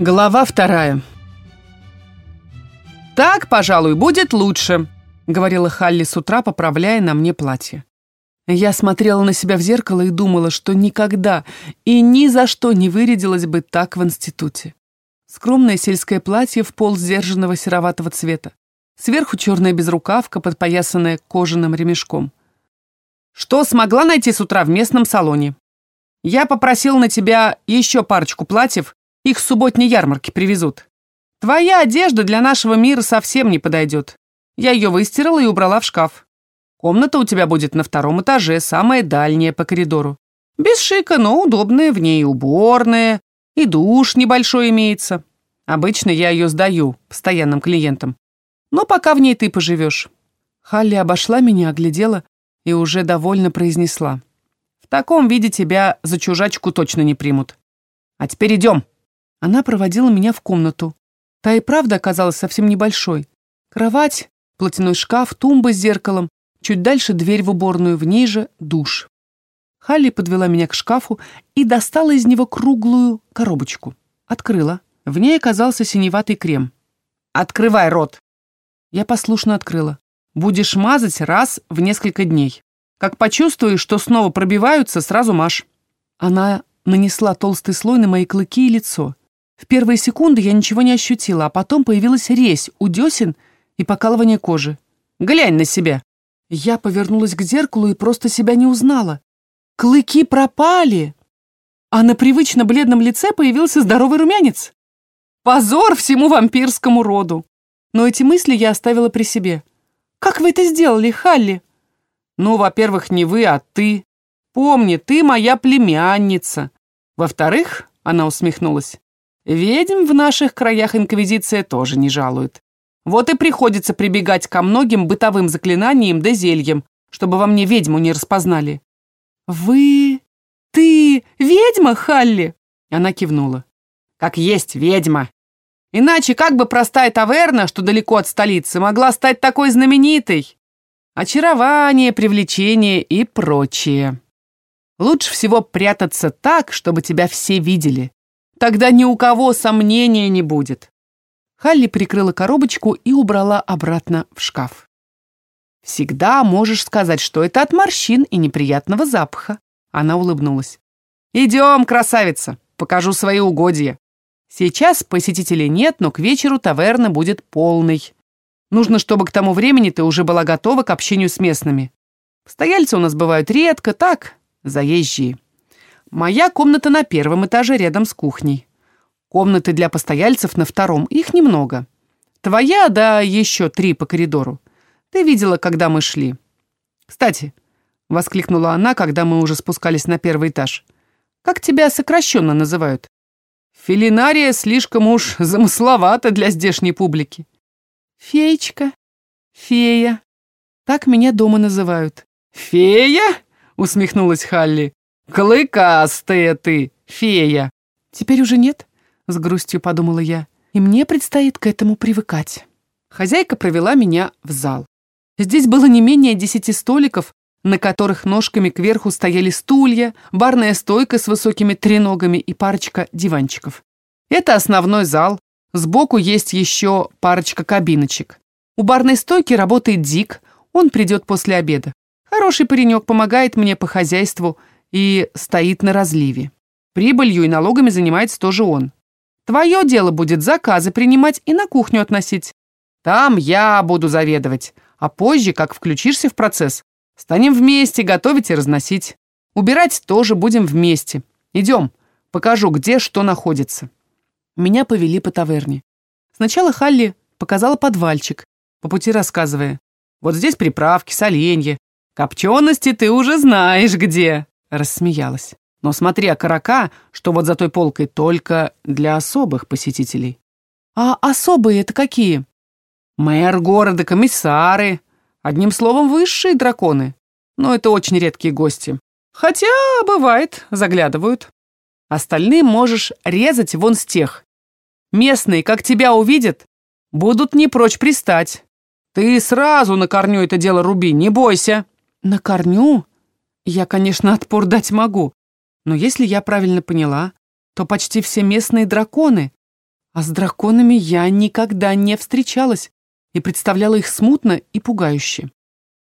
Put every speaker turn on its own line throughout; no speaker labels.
Глава вторая. «Так, пожалуй, будет лучше», — говорила Халли с утра, поправляя на мне платье. Я смотрела на себя в зеркало и думала, что никогда и ни за что не вырядилась бы так в институте. Скромное сельское платье в пол сдержанного сероватого цвета. Сверху черная безрукавка, подпоясанная кожаным ремешком. «Что смогла найти с утра в местном салоне? Я попросил на тебя еще парочку платьев, их с субботней ярмарки привезут. Твоя одежда для нашего мира совсем не подойдет. Я ее выстирала и убрала в шкаф. Комната у тебя будет на втором этаже, самая дальняя по коридору. Без шика, но удобная, в ней уборная, и душ небольшой имеется. Обычно я ее сдаю постоянным клиентам. Но пока в ней ты поживешь. Халли обошла меня, оглядела и уже довольно произнесла. В таком виде тебя за чужачку точно не примут. А теперь идем. Она проводила меня в комнату. Та и правда оказалась совсем небольшой. Кровать, платяной шкаф, тумба с зеркалом, чуть дальше дверь в уборную, в ней же душ. Халли подвела меня к шкафу и достала из него круглую коробочку. Открыла. В ней оказался синеватый крем. «Открывай рот!» Я послушно открыла. «Будешь мазать раз в несколько дней. Как почувствуешь, что снова пробиваются, сразу мажь». Она нанесла толстый слой на мои клыки и лицо. В первые секунды я ничего не ощутила, а потом появилась резь у десен и покалывание кожи. «Глянь на себя!» Я повернулась к зеркалу и просто себя не узнала. Клыки пропали, а на привычно бледном лице появился здоровый румянец. Позор всему вампирскому роду! Но эти мысли я оставила при себе. «Как вы это сделали, Халли?» «Ну, во-первых, не вы, а ты. Помни, ты моя племянница. Во-вторых, — она усмехнулась, Ведьм в наших краях Инквизиция тоже не жалует. Вот и приходится прибегать ко многим бытовым заклинаниям да зельям, чтобы во мне ведьму не распознали. «Вы... ты ведьма, Халли?» Она кивнула. «Как есть ведьма. Иначе как бы простая таверна, что далеко от столицы, могла стать такой знаменитой? Очарование, привлечение и прочее. Лучше всего прятаться так, чтобы тебя все видели. Тогда ни у кого сомнения не будет. Халли прикрыла коробочку и убрала обратно в шкаф. «Всегда можешь сказать, что это от морщин и неприятного запаха». Она улыбнулась. «Идем, красавица, покажу свои угодья. Сейчас посетителей нет, но к вечеру таверна будет полной. Нужно, чтобы к тому времени ты уже была готова к общению с местными. Постояльцы у нас бывают редко, так, заезжие. Моя комната на первом этаже рядом с кухней. Комнаты для постояльцев на втором, их немного. Твоя, да еще три по коридору. Ты видела, когда мы шли. Кстати, воскликнула она, когда мы уже спускались на первый этаж. Как тебя сокращенно называют? Филинария слишком уж замысловата для здешней публики. Феечка, фея. Так меня дома называют. Фея? Усмехнулась Халли. «Клыкастая ты, фея!» «Теперь уже нет», — с грустью подумала я, «и мне предстоит к этому привыкать». Хозяйка провела меня в зал. Здесь было не менее десяти столиков, на которых ножками кверху стояли стулья, барная стойка с высокими треногами и парочка диванчиков. Это основной зал. Сбоку есть еще парочка кабиночек. У барной стойки работает Дик, он придет после обеда. Хороший паренек помогает мне по хозяйству и стоит на разливе. Прибылью и налогами занимается тоже он. Твое дело будет заказы принимать и на кухню относить. Там я буду заведовать, а позже, как включишься в процесс, станем вместе готовить и разносить. Убирать тоже будем вместе. Идем, покажу, где что находится. Меня повели по таверне. Сначала Халли показала подвальчик, по пути рассказывая. Вот здесь приправки, соленья. Копчености ты уже знаешь где. Рассмеялась. Но смотри, а карака, что вот за той полкой, только для особых посетителей. А особые это какие? Мэр города, комиссары. Одним словом, высшие драконы. Но это очень редкие гости. Хотя, бывает, заглядывают. Остальным можешь резать вон с тех. Местные, как тебя увидят, будут не прочь пристать. Ты сразу на корню это дело руби, не бойся. На корню? Я, конечно, отпор дать могу, но если я правильно поняла, то почти все местные драконы А с драконами я никогда не встречалась и представляла их смутно и пугающе.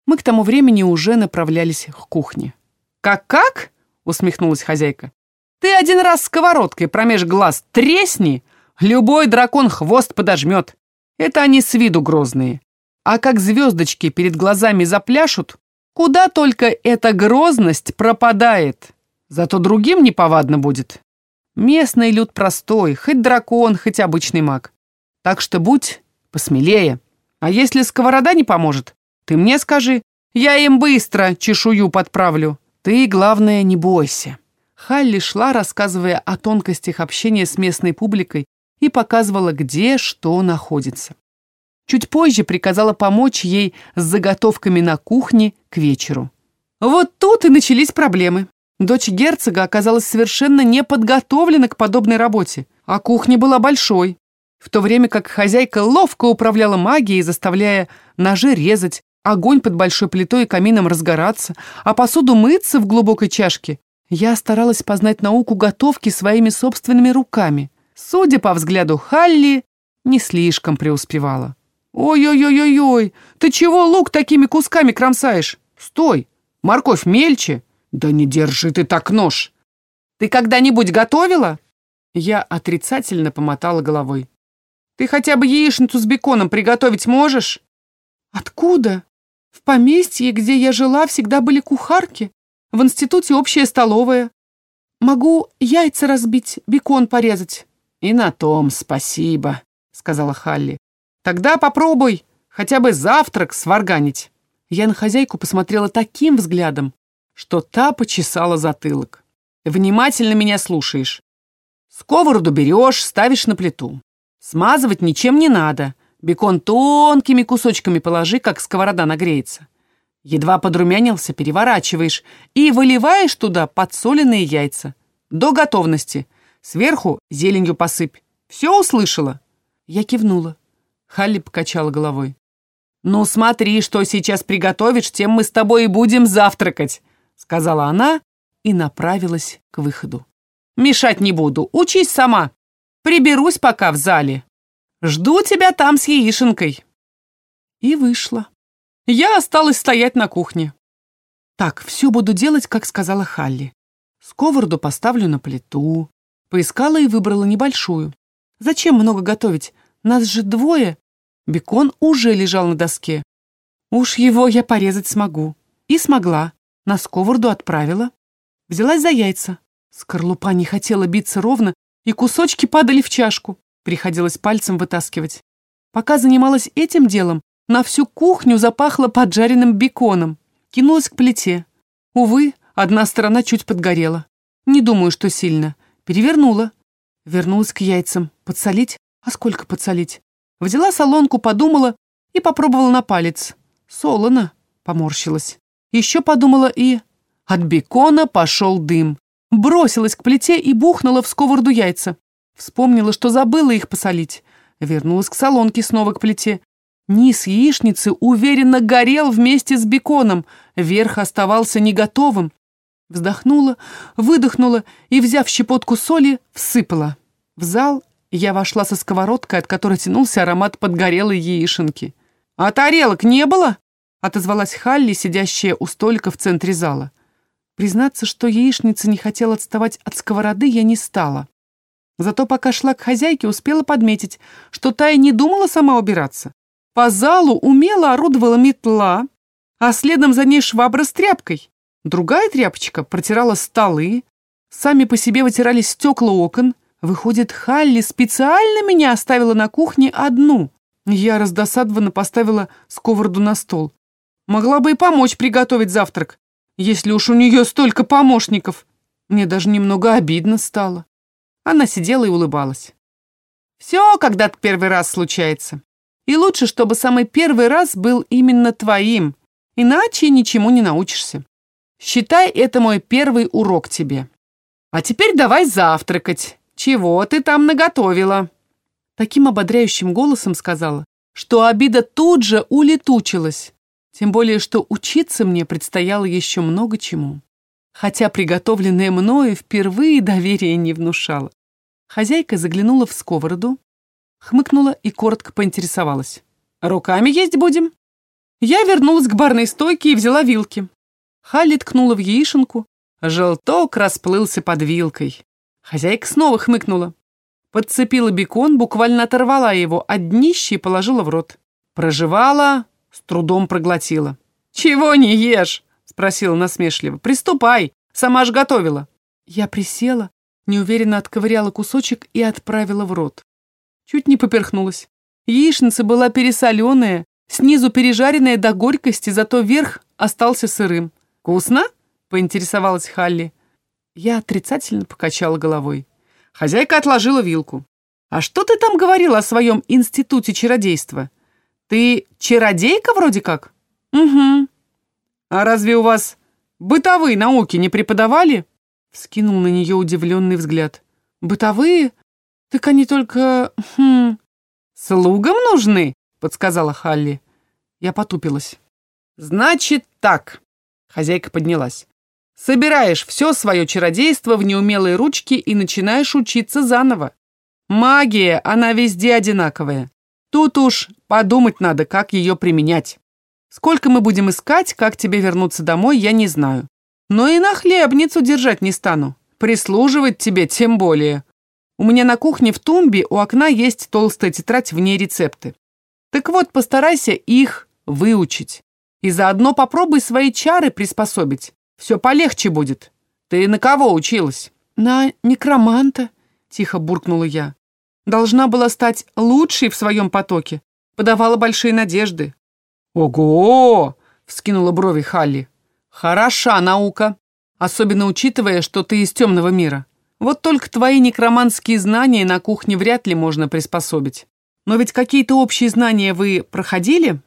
Мы к тому времени уже направлялись к кухне. «Как-как?» — усмехнулась хозяйка. «Ты один раз сковородкой промеж глаз тресни, любой дракон хвост подожмет. Это они с виду грозные. А как звездочки перед глазами запляшут, куда только эта грозность пропадает. Зато другим неповадно будет. Местный люд простой, хоть дракон, хоть обычный маг. Так что будь посмелее. А если сковорода не поможет, ты мне скажи. Я им быстро чешую подправлю. Ты, главное, не бойся». Халли шла, рассказывая о тонкостях общения с местной публикой и показывала, где что находится. Чуть позже приказала помочь ей с заготовками на кухне к вечеру. Вот тут и начались проблемы. Дочь герцога оказалась совершенно не подготовлена к подобной работе, а кухня была большой. В то время как хозяйка ловко управляла магией, заставляя ножи резать, огонь под большой плитой и камином разгораться, а посуду мыться в глубокой чашке, я старалась познать науку готовки своими собственными руками. Судя по взгляду Халли, не слишком преуспевала. «Ой-ой-ой-ой-ой! Ты чего лук такими кусками кромсаешь? Стой! Морковь мельче!» «Да не держи ты так нож!» «Ты когда-нибудь готовила?» Я отрицательно помотала головой. «Ты хотя бы яичницу с беконом приготовить можешь?» «Откуда? В поместье, где я жила, всегда были кухарки. В институте общая столовая. Могу яйца разбить, бекон порезать». «И на том спасибо», — сказала Халли. Тогда попробуй хотя бы завтрак сварганить. Я на хозяйку посмотрела таким взглядом, что та почесала затылок. Внимательно меня слушаешь. Сковороду берешь, ставишь на плиту. Смазывать ничем не надо. Бекон тонкими кусочками положи, как сковорода нагреется. Едва подрумянился, переворачиваешь и выливаешь туда подсоленные яйца. До готовности. Сверху зеленью посыпь. Все услышала? Я кивнула. Халли покачала головой. «Ну смотри, что сейчас приготовишь, тем мы с тобой и будем завтракать», сказала она и направилась к выходу. «Мешать не буду, учись сама. Приберусь пока в зале. Жду тебя там с яишенкой». И вышла. Я осталась стоять на кухне. Так, все буду делать, как сказала Халли. Сковороду поставлю на плиту. Поискала и выбрала небольшую. Зачем много готовить? Нас же двое. Бекон уже лежал на доске. Уж его я порезать смогу. И смогла. На сковороду отправила. Взялась за яйца. Скорлупа не хотела биться ровно, и кусочки падали в чашку. Приходилось пальцем вытаскивать. Пока занималась этим делом, на всю кухню запахло поджаренным беконом. Кинулась к плите. Увы, одна сторона чуть подгорела. Не думаю, что сильно. Перевернула. Вернулась к яйцам. Подсолить? А сколько подсолить? Взяла солонку, подумала и попробовала на палец. Солоно, поморщилась. Еще подумала и... От бекона пошел дым. Бросилась к плите и бухнула в сковороду яйца. Вспомнила, что забыла их посолить. Вернулась к солонке снова к плите. Низ яичницы уверенно горел вместе с беконом. Верх оставался не готовым. Вздохнула, выдохнула и, взяв щепотку соли, всыпала. В зал я вошла со сковородкой, от которой тянулся аромат подгорелой яишенки. «А тарелок не было?» — отозвалась Халли, сидящая у столика в центре зала. Признаться, что яичница не хотела отставать от сковороды, я не стала. Зато пока шла к хозяйке, успела подметить, что та и не думала сама убираться. По залу умело орудовала метла, а следом за ней швабра с тряпкой. Другая тряпочка протирала столы, сами по себе вытирали стекла окон, Выходит, Халли специально меня оставила на кухне одну. Я раздосадованно поставила сковороду на стол. Могла бы и помочь приготовить завтрак, если уж у нее столько помощников. Мне даже немного обидно стало. Она сидела и улыбалась. Все когда-то первый раз случается. И лучше, чтобы самый первый раз был именно твоим, иначе ничему не научишься. Считай это мой первый урок тебе. А теперь давай завтракать. «Чего ты там наготовила?» Таким ободряющим голосом сказала, что обида тут же улетучилась. Тем более, что учиться мне предстояло еще много чему. Хотя приготовленное мною впервые доверия не внушало. Хозяйка заглянула в сковороду, хмыкнула и коротко поинтересовалась. «Руками есть будем?» Я вернулась к барной стойке и взяла вилки. Халли ткнула в яишенку, желток расплылся под вилкой. Хозяйка снова хмыкнула. Подцепила бекон, буквально оторвала его от днища и положила в рот. Прожевала, с трудом проглотила. «Чего не ешь?» — спросила насмешливо. «Приступай, сама ж готовила». Я присела, неуверенно отковыряла кусочек и отправила в рот. Чуть не поперхнулась. Яичница была пересоленая, снизу пережаренная до горькости, зато верх остался сырым. «Вкусно?» — поинтересовалась Халли. Я отрицательно покачала головой. Хозяйка отложила вилку. «А что ты там говорила о своем институте чародейства? Ты чародейка вроде как?» «Угу. А разве у вас бытовые науки не преподавали?» Вскинул на нее удивленный взгляд. «Бытовые? Так они только... Хм... Слугам нужны?» подсказала Халли. Я потупилась. «Значит так», — хозяйка поднялась. «Собираешь все свое чародейство в неумелые ручки и начинаешь учиться заново. Магия, она везде одинаковая. Тут уж подумать надо, как ее применять. Сколько мы будем искать, как тебе вернуться домой, я не знаю. Но и на хлебницу держать не стану. Прислуживать тебе тем более. У меня на кухне в тумбе у окна есть толстая тетрадь в ней рецепты. Так вот, постарайся их выучить. И заодно попробуй свои чары приспособить. Все полегче будет. Ты на кого училась? На некроманта, тихо буркнула я. Должна была стать лучшей в своем потоке. Подавала большие надежды. Ого! вскинула брови Халли. Хороша наука, особенно учитывая, что ты из темного мира. Вот только твои некроманские знания на кухне вряд ли можно приспособить. Но ведь какие-то общие знания вы проходили?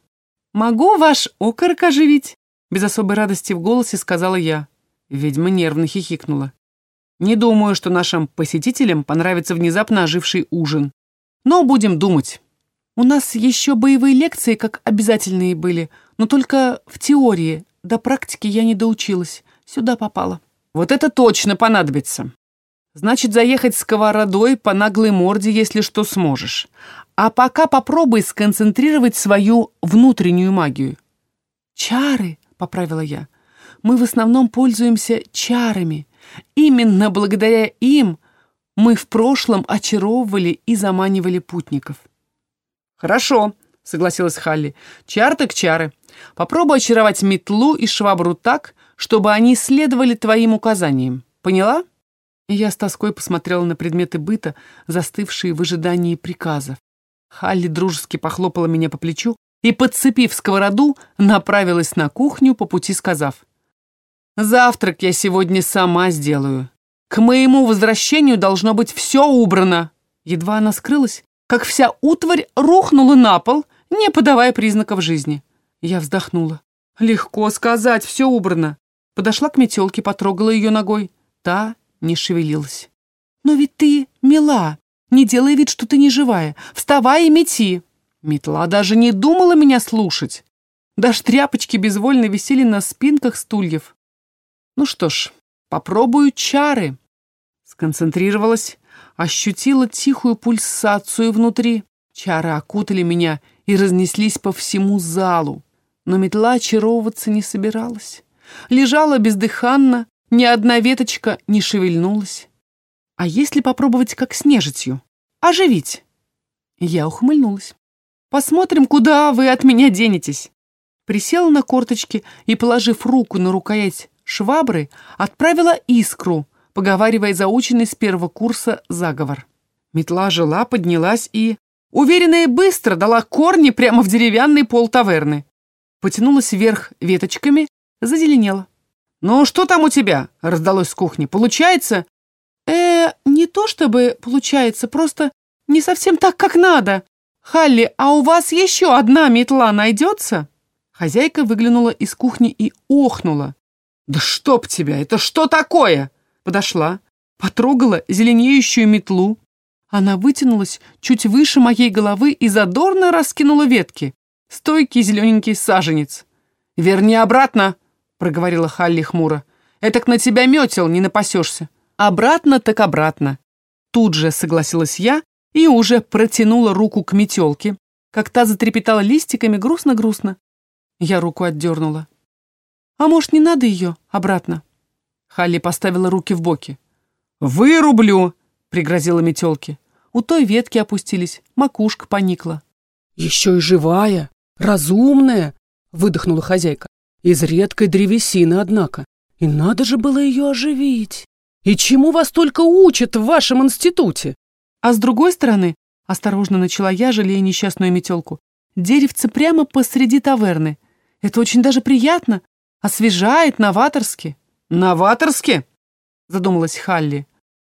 Могу ваш окорок оживить?» Без особой радости в голосе сказала я. Ведьма нервно хихикнула. «Не думаю, что нашим посетителям понравится внезапно оживший ужин. Но будем думать. У нас еще боевые лекции как обязательные были, но только в теории. До практики я не доучилась. Сюда попала». «Вот это точно понадобится. Значит, заехать сковородой по наглой морде, если что сможешь. А пока попробуй сконцентрировать свою внутреннюю магию. «Чары», — поправила я. «Мы в основном пользуемся чарами. Именно благодаря им мы в прошлом очаровывали и заманивали путников». «Хорошо», — согласилась Халли. «Чар так чары. Попробуй очаровать метлу и швабру так, чтобы они следовали твоим указаниям. Поняла?» Я с тоской посмотрела на предметы быта, застывшие в ожидании приказов. Халли дружески похлопала меня по плечу и, подцепив сковороду, направилась на кухню, по пути сказав. «Завтрак я сегодня сама сделаю. К моему возвращению должно быть все убрано». Едва она скрылась, как вся утварь рухнула на пол, не подавая признаков жизни. Я вздохнула. «Легко сказать, все убрано». Подошла к метелке, потрогала ее ногой. Та не шевелилась. «Но ведь ты мила», не делай вид, что ты не живая. Вставай и мети!» Метла даже не думала меня слушать. Даже тряпочки безвольно висели на спинках стульев. Ну что ж, попробую чары. Сконцентрировалась, ощутила тихую пульсацию внутри. Чары окутали меня и разнеслись по всему залу. Но метла очаровываться не собиралась. Лежала бездыханно, ни одна веточка не шевельнулась. А если попробовать как с нежитью? Оживить?» Я ухмыльнулась. «Посмотрим, куда вы от меня денетесь». Присела на корточки и, положив руку на рукоять швабры, отправила искру, поговаривая заученный с первого курса заговор. Метла жила, поднялась и, уверенная быстро, дала корни прямо в деревянный пол таверны. Потянулась вверх веточками, зазеленела. «Ну, что там у тебя?» — раздалось с кухни. «Получается?» «Э, не то чтобы получается, просто не совсем так, как надо. Халли, а у вас еще одна метла найдется?» Хозяйка выглянула из кухни и охнула. «Да чтоб тебя! Это что такое?» Подошла, потрогала зеленеющую метлу. Она вытянулась чуть выше моей головы и задорно раскинула ветки. Стойкий зелененький саженец. «Верни обратно!» — проговорила Халли хмуро. «Этак на тебя метел, не напасешься». Обратно так обратно. Тут же согласилась я и уже протянула руку к метелке, как та затрепетала листиками грустно-грустно. Я руку отдернула. «А может, не надо ее обратно?» Халли поставила руки в боки. «Вырублю!» — пригрозила метелке. У той ветки опустились, макушка поникла.
«Еще и живая, разумная!» — выдохнула хозяйка. «Из редкой древесины, однако. И надо же было ее оживить. И чему вас только учат в вашем институте?»
А с другой стороны, осторожно начала я, жалея несчастную метелку, деревце прямо посреди таверны. Это очень даже приятно, освежает, новаторски. «Новаторски?» — задумалась Халли.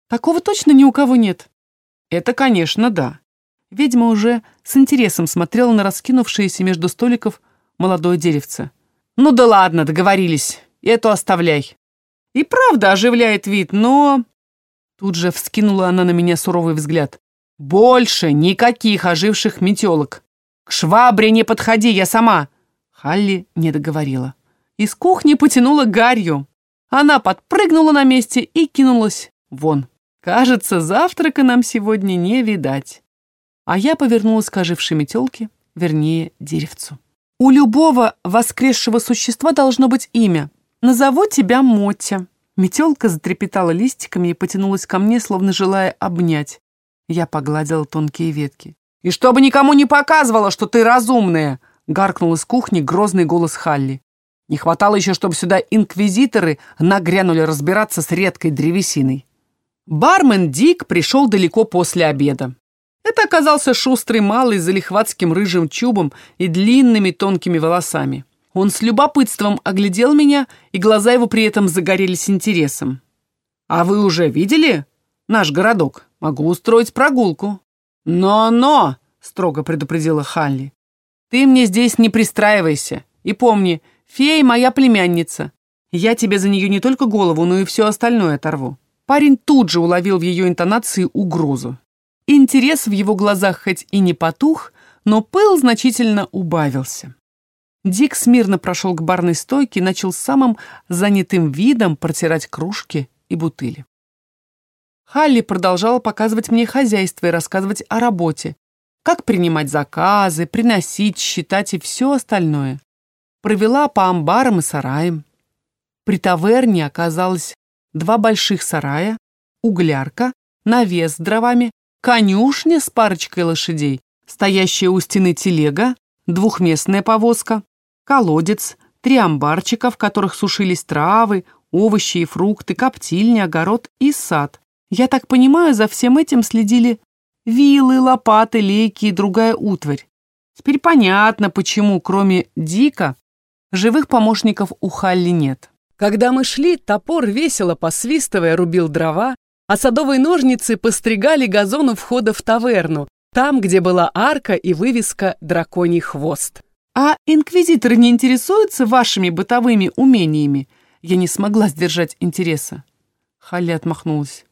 «Такого точно ни у кого нет». «Это, конечно, да». Ведьма уже с интересом смотрела на раскинувшееся между столиков молодое деревце. «Ну да ладно, договорились. Эту оставляй». «И правда оживляет вид, но...» Тут же вскинула она на меня суровый взгляд. «Больше никаких оживших метелок. К швабре не подходи, я сама!» Халли не договорила. Из кухни потянула гарью. Она подпрыгнула на месте и кинулась вон. Кажется, завтрака нам сегодня не видать. А я повернулась к ожившей метелке, вернее, деревцу. У любого воскресшего существа должно быть имя. Назову тебя Мотя. Метелка затрепетала листиками и потянулась ко мне, словно желая обнять. Я погладила тонкие ветки. «И чтобы никому не показывала, что ты разумная!» гаркнул из кухни грозный голос Халли. Не хватало еще, чтобы сюда инквизиторы нагрянули разбираться с редкой древесиной. Бармен Дик пришел далеко после обеда. Это оказался шустрый малый с залихватским рыжим чубом и длинными тонкими волосами. Он с любопытством оглядел меня, и глаза его при этом загорелись интересом. «А вы уже видели наш городок? Могу устроить прогулку». «Но-но!» — строго предупредила Халли. «Ты мне здесь не пристраивайся. И помни, Фея моя племянница. Я тебе за нее не только голову, но и все остальное оторву». Парень тут же уловил в ее интонации угрозу. Интерес в его глазах хоть и не потух, но пыл значительно убавился. Дик смирно прошел к барной стойке и начал самым занятым видом протирать кружки и бутыли. Халли продолжала показывать мне хозяйство и рассказывать о работе, как принимать заказы, приносить, считать и все остальное провела по амбарам и сараям. При таверне оказалось два больших сарая, углярка, навес с дровами, конюшня с парочкой лошадей, стоящая у стены телега, двухместная повозка, колодец, три амбарчика, в которых сушились травы, овощи и фрукты, коптильня, огород и сад. Я так понимаю, за всем этим следили вилы, лопаты, лейки и другая утварь. Теперь понятно, почему, кроме Дика, Живых помощников у Халли нет.
Когда мы шли, топор весело посвистывая рубил дрова, а садовые ножницы постригали газон у входа в таверну, там, где была арка и вывеска «Драконий хвост».
«А инквизиторы не интересуются вашими бытовыми умениями?» Я не смогла сдержать интереса. Халли отмахнулась.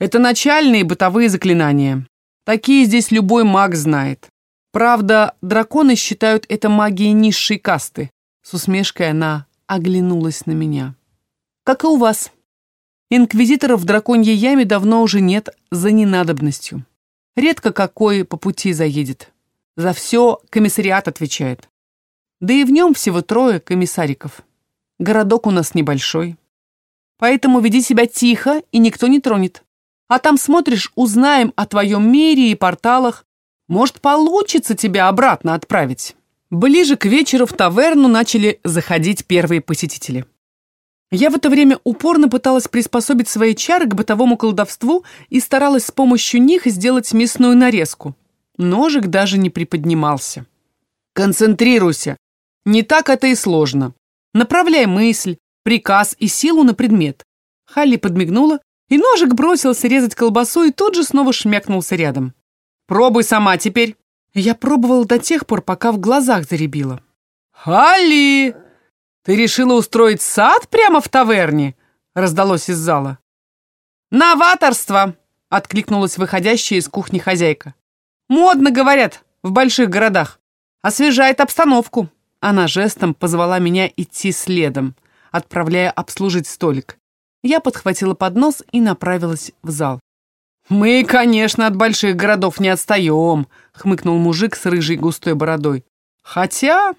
«Это начальные бытовые заклинания. Такие здесь любой маг знает. Правда, драконы считают это магией низшей касты. С усмешкой она оглянулась на меня. Как и у вас. Инквизиторов в драконьей яме давно уже нет за ненадобностью. Редко какой по пути заедет. За все комиссариат отвечает. Да и в нем всего трое комиссариков. Городок у нас небольшой. Поэтому веди себя тихо, и никто не тронет. А там смотришь, узнаем о твоем мире и порталах, может, получится тебя обратно отправить?» Ближе к вечеру в таверну начали заходить первые посетители. Я в это время упорно пыталась приспособить свои чары к бытовому колдовству и старалась с помощью них сделать мясную нарезку. Ножик даже не приподнимался. «Концентрируйся. Не так это и сложно. Направляй мысль, приказ и силу на предмет». Халли подмигнула, и ножик бросился резать колбасу и тут же снова шмякнулся рядом. Пробуй сама теперь». Я пробовала до тех пор, пока в глазах заребило. «Халли! Ты решила устроить сад прямо в таверне?» раздалось из зала. «Новаторство!» — откликнулась выходящая из кухни хозяйка. «Модно, говорят, в больших городах. Освежает обстановку». Она жестом позвала меня идти следом, отправляя обслужить столик. Я подхватила поднос и направилась в зал. «Мы, конечно, от больших городов не отстаем», — хмыкнул мужик с рыжей густой бородой. «Хотя,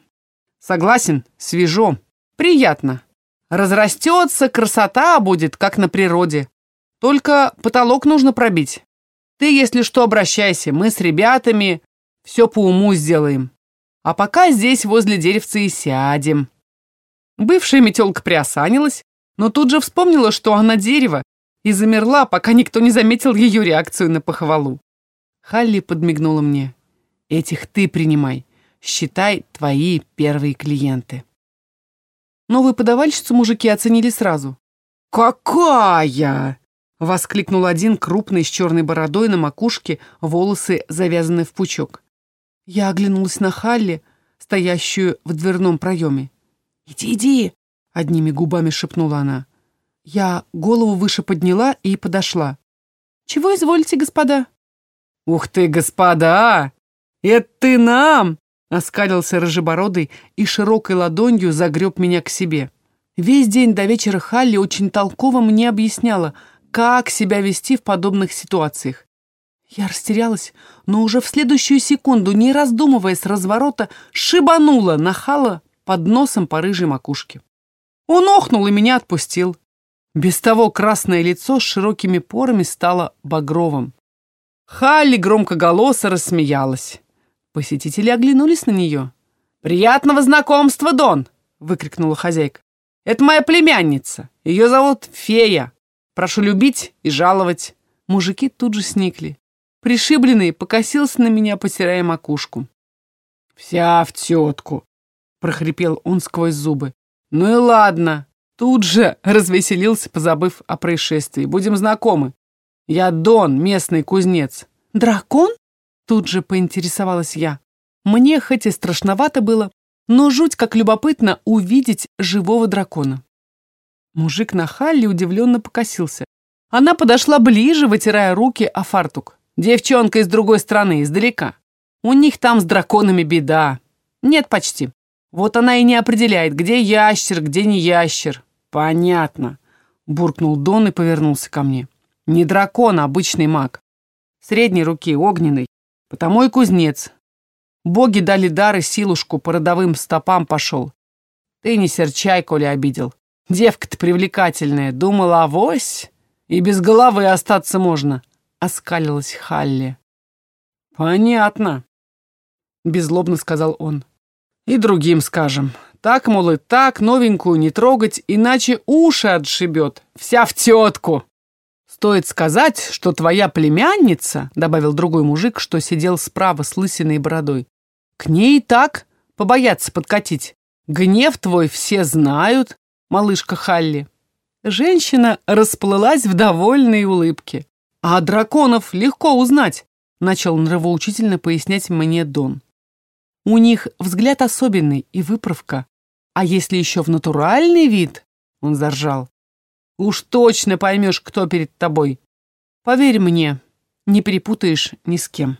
согласен, свежо, приятно. Разрастется, красота будет, как на природе. Только потолок нужно пробить. Ты, если что, обращайся, мы с ребятами все по уму сделаем. А пока здесь возле деревца и сядем». Бывшая метелка приосанилась, но тут же вспомнила, что она дерево, и замерла, пока никто не заметил ее реакцию на похвалу. Халли подмигнула мне. «Этих ты принимай. Считай твои первые клиенты». Новую подавальщицу мужики оценили сразу. «Какая!» — воскликнул один крупный с черной бородой на макушке, волосы завязаны в пучок. Я оглянулась на Халли, стоящую в дверном проеме. «Иди, иди!» — одними губами шепнула она. Я голову выше подняла и подошла. «Чего изволите, господа?» «Ух ты, господа! Это ты нам!» Оскалился рыжебородый и широкой ладонью загреб меня к себе. Весь день до вечера Халли очень толково мне объясняла, как себя вести в подобных ситуациях. Я растерялась, но уже в следующую секунду, не раздумывая с разворота, шибанула нахала под носом по рыжей макушке. Он охнул и меня отпустил. Без того красное лицо с широкими порами стало багровым. Халли громко голоса рассмеялась. Посетители оглянулись на нее. «Приятного знакомства, Дон!» — выкрикнула хозяйка. «Это моя племянница. Ее зовут Фея. Прошу любить и жаловать». Мужики тут же сникли. Пришибленный покосился на меня, потирая макушку. «Вся в тетку!» — прохрипел он сквозь зубы. «Ну и ладно, Тут же развеселился, позабыв о происшествии. «Будем знакомы. Я Дон, местный кузнец».
«Дракон?» Тут же поинтересовалась я. Мне хоть и страшновато было, но жуть как любопытно увидеть живого дракона. Мужик на Халле удивленно покосился. Она подошла ближе, вытирая руки о фартук. «Девчонка из другой страны, издалека. У них там с драконами беда. Нет, почти. Вот она и не определяет, где ящер, где не ящер. «Понятно», — буркнул Дон и повернулся ко мне. «Не дракон, а обычный маг. Средней руки, огненный. Потому и кузнец. Боги дали дар и силушку, по родовым стопам пошел. Ты не серчай, коли обидел. Девка-то привлекательная, думала, авось, и без головы остаться можно», — оскалилась Халли. «Понятно», — беззлобно сказал он. «И другим скажем. Так, мол, и так, новенькую не трогать, иначе уши отшибет. Вся в тетку. Стоит сказать, что твоя племянница, добавил другой мужик, что сидел справа с лысиной бородой, к ней так побояться подкатить. Гнев твой все знают, малышка Халли. Женщина расплылась в довольной улыбке. А драконов легко узнать, начал нравоучительно пояснять мне Дон. У них взгляд особенный и выправка. А если еще в натуральный вид, он заржал, уж точно поймешь, кто перед тобой. Поверь мне, не перепутаешь ни с кем.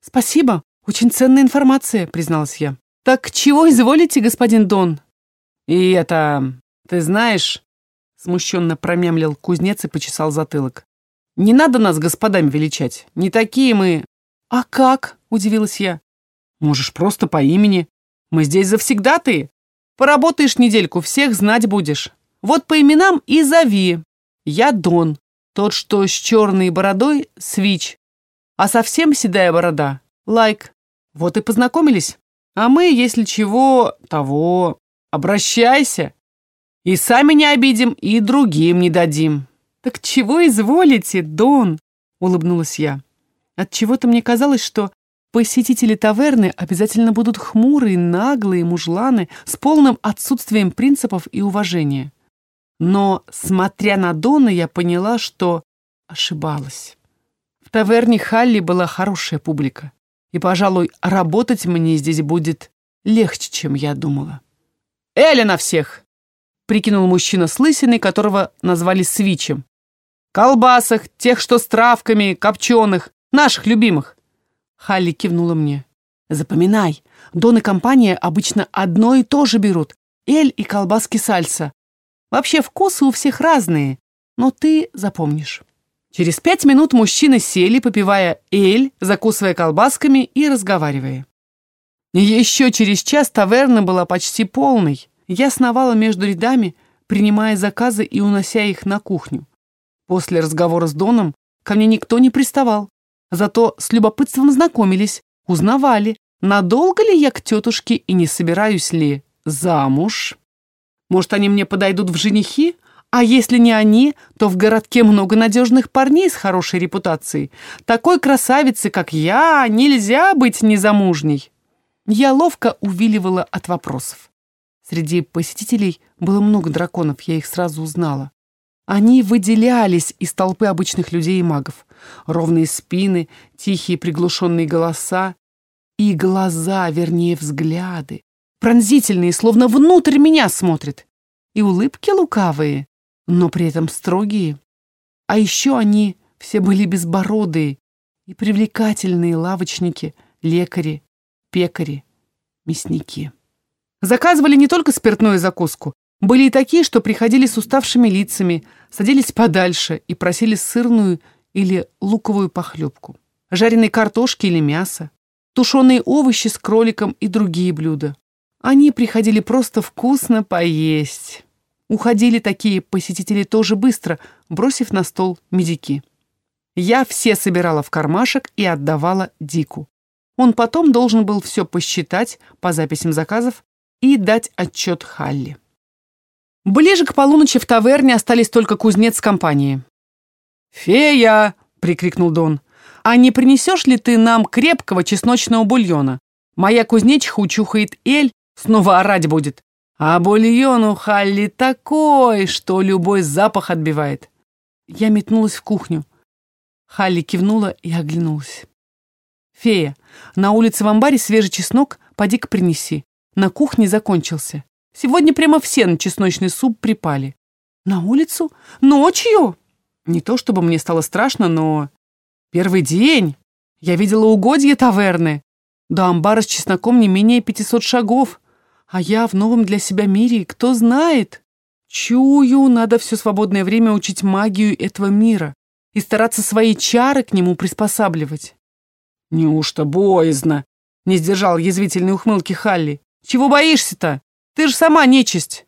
Спасибо, очень ценная информация, призналась я. Так чего изволите, господин Дон? И это, ты знаешь, смущенно промямлил кузнец и почесал затылок. Не надо нас господами величать, не такие мы. А как? Удивилась я. Можешь просто по имени. Мы здесь завсегдатые. Поработаешь недельку, всех знать будешь. Вот по именам и зови. Я Дон, тот, что с черной бородой, Свич. А совсем седая борода, Лайк. Вот и познакомились. А мы, если чего, того, обращайся. И сами не обидим, и другим не дадим. Так чего изволите, Дон? Улыбнулась я. От чего то мне казалось, что Посетители таверны обязательно будут хмурые, наглые мужланы с полным отсутствием принципов и уважения. Но, смотря на Дона, я поняла, что ошибалась. В таверне Халли была хорошая публика, и, пожалуй, работать мне здесь будет легче, чем я думала. «Эля на всех!» — прикинул мужчина с лысиной, которого назвали Свичем. «Колбасах, тех, что с травками, копченых, наших любимых. Халли кивнула мне. «Запоминай, Дон и компания обычно одно и то же берут. Эль и колбаски сальса. Вообще вкусы у всех разные, но ты запомнишь».
Через пять минут мужчины сели, попивая эль, закусывая колбасками и разговаривая. Еще через час таверна была почти полной. Я сновала между рядами, принимая заказы и унося их на кухню. После разговора с Доном ко мне никто не приставал. Зато с любопытством знакомились, узнавали, надолго ли я к тетушке и не собираюсь ли замуж. Может, они мне подойдут в женихи? А если не они, то в городке много надежных парней с хорошей репутацией. Такой красавицы, как я, нельзя быть незамужней. Я ловко увиливала от вопросов. Среди посетителей было много драконов, я их сразу узнала. Они выделялись из толпы обычных людей и магов. Ровные спины, тихие приглушенные голоса и глаза, вернее, взгляды. Пронзительные, словно внутрь меня смотрят. И улыбки лукавые, но при этом строгие. А еще они все были безбородые и привлекательные лавочники, лекари, пекари, мясники. Заказывали не только спиртную закуску. Были и такие, что приходили с уставшими лицами, садились подальше и просили сырную или луковую похлебку, жареной картошки или мясо, тушеные овощи с кроликом и другие блюда. Они приходили просто вкусно поесть. Уходили такие посетители тоже быстро, бросив на стол медики. Я все собирала в кармашек и отдавала Дику. Он потом должен был все посчитать по записям заказов и дать отчет Халли. Ближе к полуночи в таверне остались только кузнец с компанией. «Фея!» — прикрикнул Дон. «А не принесешь ли ты нам крепкого чесночного бульона? Моя кузнечиха учухает эль, снова орать будет. А бульон у Халли такой, что любой запах отбивает». Я метнулась в кухню. Халли кивнула и оглянулась. «Фея, на улице в амбаре свежий чеснок, поди-ка принеси. На кухне закончился. Сегодня прямо все на чесночный суп припали. На улицу? Ночью? Не то чтобы мне стало страшно, но... Первый день. Я видела угодье таверны. До амбара с чесноком не менее 500 шагов. А я в новом для себя мире, кто знает. Чую, надо все свободное время учить магию этого мира и стараться свои чары к нему приспосабливать. Неужто боязно? Не сдержал язвительной ухмылки Халли. Чего боишься-то? Ты же сама нечисть.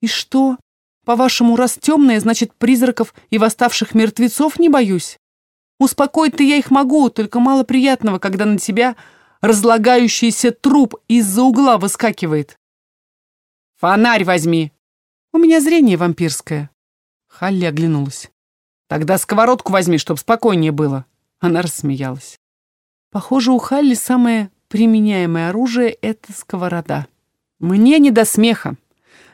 И что? По-вашему, раз темная, значит, призраков и восставших мертвецов не боюсь? Успокоить-то я их могу, только мало приятного, когда на тебя разлагающийся труп из-за угла выскакивает. Фонарь возьми. У меня зрение вампирское. Халли оглянулась. Тогда сковородку возьми, чтоб спокойнее было. Она рассмеялась. Похоже, у Халли самое применяемое оружие — это сковорода. Мне не до смеха.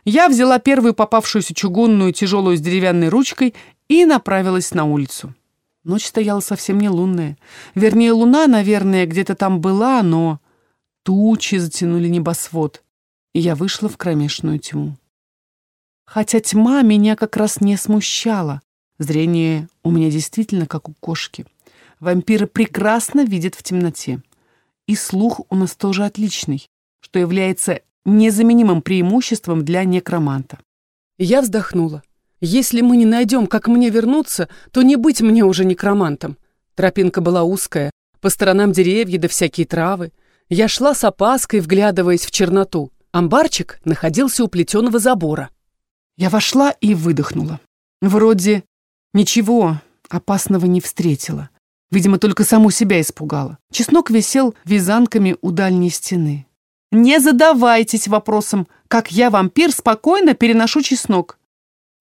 Я взяла первую попавшуюся чугунную, тяжелую с деревянной ручкой и направилась на улицу. Ночь стояла совсем не лунная. Вернее, луна, наверное, где-то там была, но тучи затянули небосвод, и я вышла в кромешную тьму. Хотя тьма меня как раз не смущала. Зрение у меня действительно как у кошки. Вампиры прекрасно видят в темноте. И слух у нас тоже отличный, что является незаменимым преимуществом для некроманта.
Я вздохнула. Если мы не найдем, как мне вернуться, то не быть мне уже некромантом. Тропинка была узкая, по сторонам деревья да всякие травы. Я шла с опаской, вглядываясь в черноту. Амбарчик находился у плетеного забора.
Я вошла и выдохнула. Вроде ничего опасного не встретила. Видимо, только саму себя испугала. Чеснок висел вязанками у дальней стены. Не задавайтесь вопросом, как я, вампир, спокойно переношу чеснок.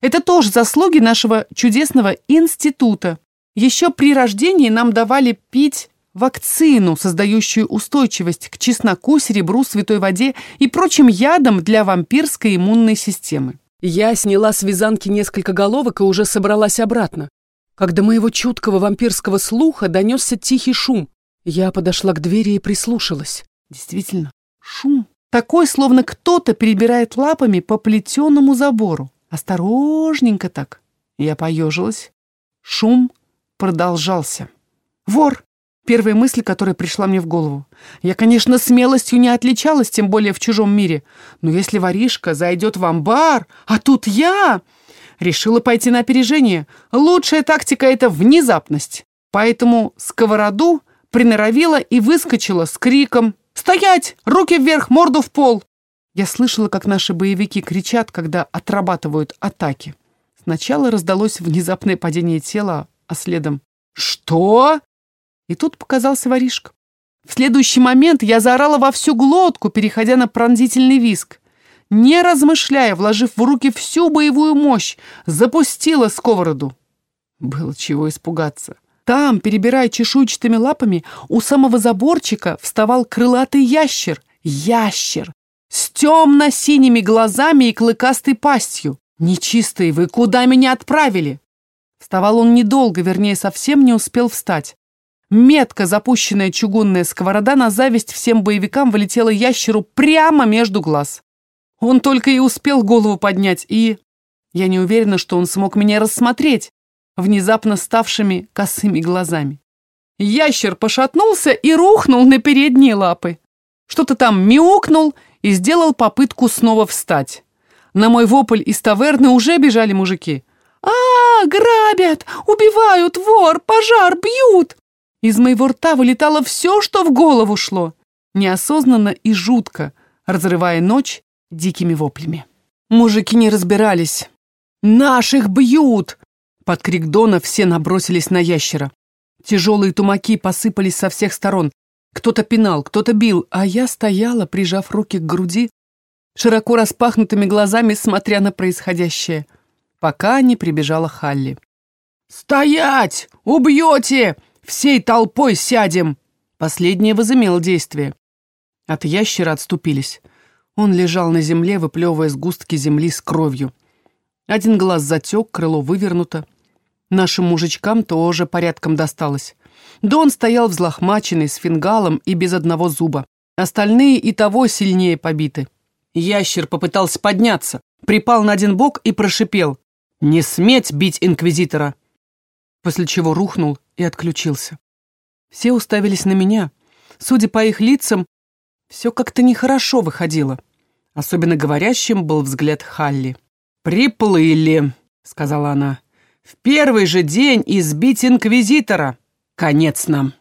Это тоже заслуги нашего чудесного института. Еще при рождении нам давали пить вакцину, создающую устойчивость к чесноку, серебру, святой воде и прочим ядам для вампирской иммунной системы.
Я сняла с вязанки несколько головок и уже собралась обратно. Когда моего чуткого вампирского слуха донесся тихий шум, я подошла к двери и прислушалась.
Действительно, Шум. Такой, словно кто-то перебирает лапами по плетеному забору. Осторожненько так. Я поежилась. Шум продолжался. Вор. Первая мысль, которая пришла мне в голову. Я, конечно, смелостью не отличалась, тем более в чужом мире. Но если воришка зайдет в амбар, а тут я... Решила пойти на опережение. Лучшая тактика — это внезапность. Поэтому сковороду приноровила и выскочила с криком «Стоять! Руки вверх, морду в пол!» Я слышала, как наши боевики кричат, когда отрабатывают атаки. Сначала раздалось внезапное падение тела, а следом «Что?» И тут показался воришка. В следующий момент я заорала во всю глотку, переходя на пронзительный виск. Не размышляя, вложив в руки всю боевую мощь, запустила сковороду. Было чего испугаться. Там, перебирая чешуйчатыми лапами, у самого заборчика вставал крылатый ящер. Ящер! С темно-синими глазами и клыкастой пастью. Нечистые, вы куда меня отправили? Вставал он недолго, вернее, совсем не успел встать. Метко запущенная чугунная сковорода на зависть всем боевикам вылетела ящеру прямо между глаз. Он только и успел голову поднять, и... Я не уверена, что он смог меня рассмотреть внезапно ставшими косыми глазами. Ящер пошатнулся и рухнул на передние лапы. Что-то там мяукнул и сделал попытку снова встать. На мой вопль из таверны уже бежали мужики. «А, грабят! Убивают! Вор! Пожар! Бьют!» Из моего рта вылетало все, что в голову шло, неосознанно и жутко, разрывая ночь дикими воплями. Мужики не разбирались. «Наших бьют!» Под крик Дона все набросились на ящера. Тяжелые тумаки посыпались со всех сторон. Кто-то пинал, кто-то бил, а я стояла, прижав руки к груди, широко распахнутыми глазами, смотря на происходящее, пока не прибежала Халли. «Стоять! Убьете!» Всей толпой сядем!» Последнее возымело действие. От ящера отступились. Он лежал на земле, выплевывая сгустки земли с кровью. Один глаз затек, крыло вывернуто. Нашим мужичкам тоже порядком досталось. Дон стоял взлохмаченный, с фингалом и без одного зуба. Остальные и того сильнее побиты. Ящер попытался подняться, припал на один бок и прошипел. «Не сметь бить инквизитора!» После чего рухнул и отключился. Все уставились на меня. Судя по их лицам, все как-то нехорошо выходило. Особенно говорящим был взгляд Халли. «Приплыли», — сказала она. «В первый же день избить инквизитора. Конец нам».